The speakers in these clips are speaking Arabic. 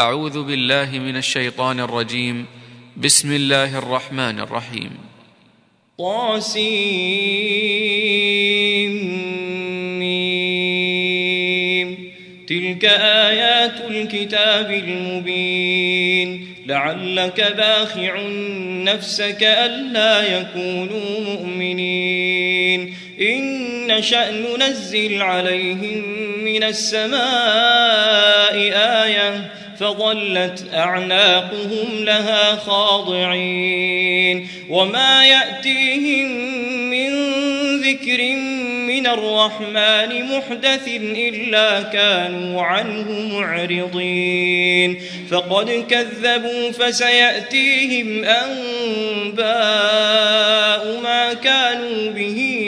أعوذ بالله من الشيطان الرجيم. بسم الله الرحمن الرحيم. طاسيم تلك آيات الكتاب المبين. لعلك باخع نفسك ألا يكونوا مؤمنين. إن نشأ ننزل عليهم من السماء آية. فظلت أعناقهم لها خاضعين وما يأتيهم من ذكر من الرحمن محدث إلا كانوا عنه معرضين فقد كذبوا فسيأتيهم أنباء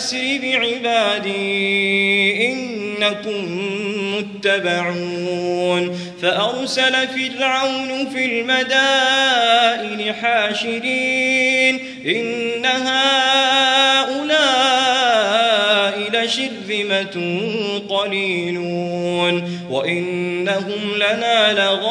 أن أسر بعبادي إنكم متبعون. فأرسل فرعون في المدائن حاشرين. إن هؤلاء لشرذمة قليلون. وإنهم لنا لغائظون.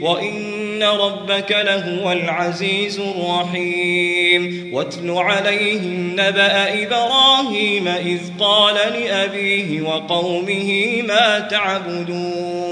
وإن ربك لهو العزيز الرحيم. واتل عليهم نبأ إبراهيم إذ قال لأبيه وقومه ما تعبدون.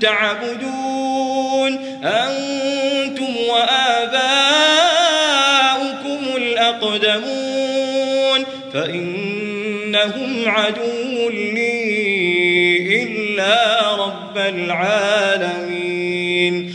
تعبدون. أنتم وآباؤكم الأقدمون. فإن إنهم عدو لي إلا رب العالمين.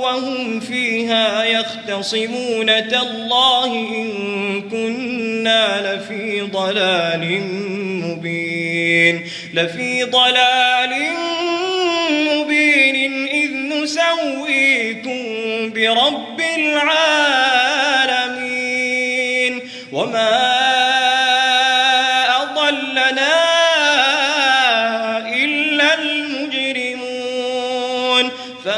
وهم فيها يختصمون. تالله إن كنا لفي ضلال مبين. لفي ضلال مبين إذ نسويكم برب العالمين. وما أضلنا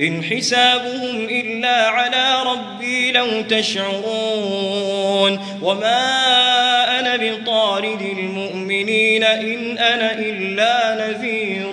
إن حسابهم إلا على ربي لو تشعرون. وما أنا بطارد المؤمنين إن أنا إلا نذير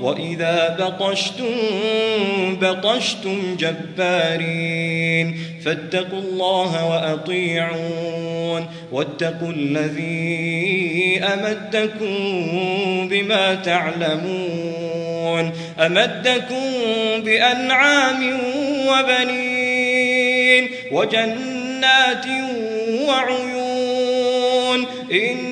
وإذا بطشتم بطشتم جبارين. فاتقوا الله وأطيعون. واتقوا الذي أمدكم بما تعلمون. أمدكم بأنعام وبنين وجنات وعيون. إني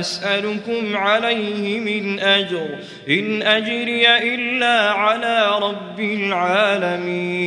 أسألكم عليه من أجر إن أجري إلا على رب العالمين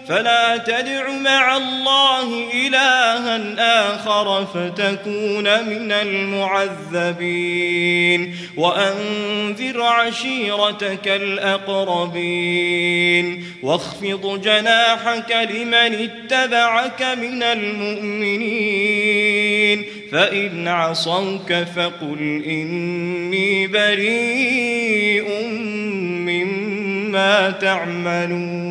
فلا تدع مع الله إلها آخر فتكون من المعذبين. وأنذر عشيرتك الأقربين. واخفض جناحك لمن اتبعك من المؤمنين. فإن عصوك فقل إني بريء مما تعملون.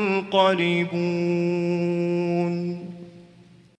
منقلبون